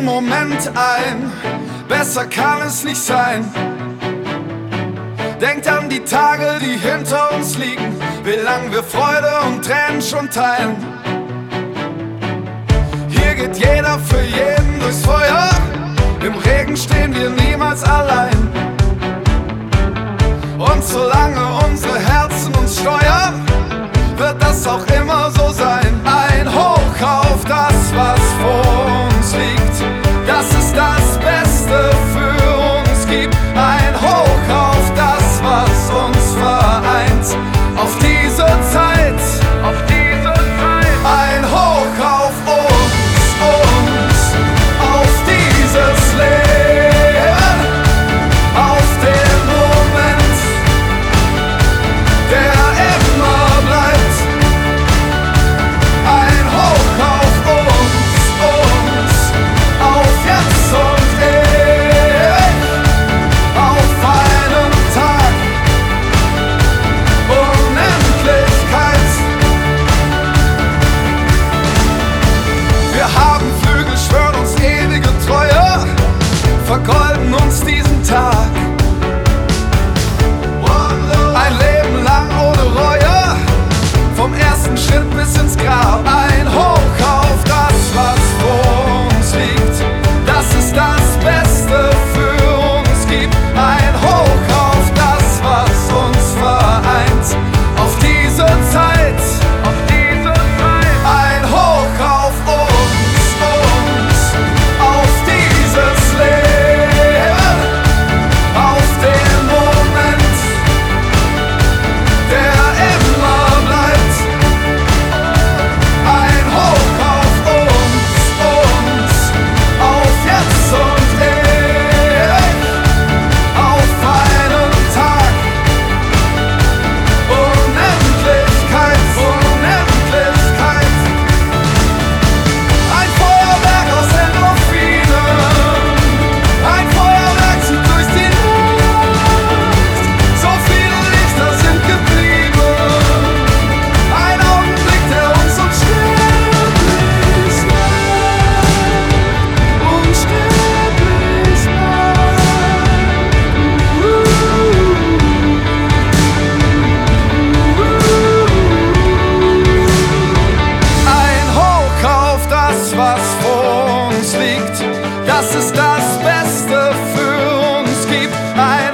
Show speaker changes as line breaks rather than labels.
niemand ein, besser kann es nicht sein. Denkt an die Tage, die hinter uns liegen, wie lang wir Freude und Tränen schon teilen. Hier geht jeder für jeden durchs Feuer, im Regen stehen wir niemals allein. Und solange uns liegt, dass es das Beste für uns gibt. Ein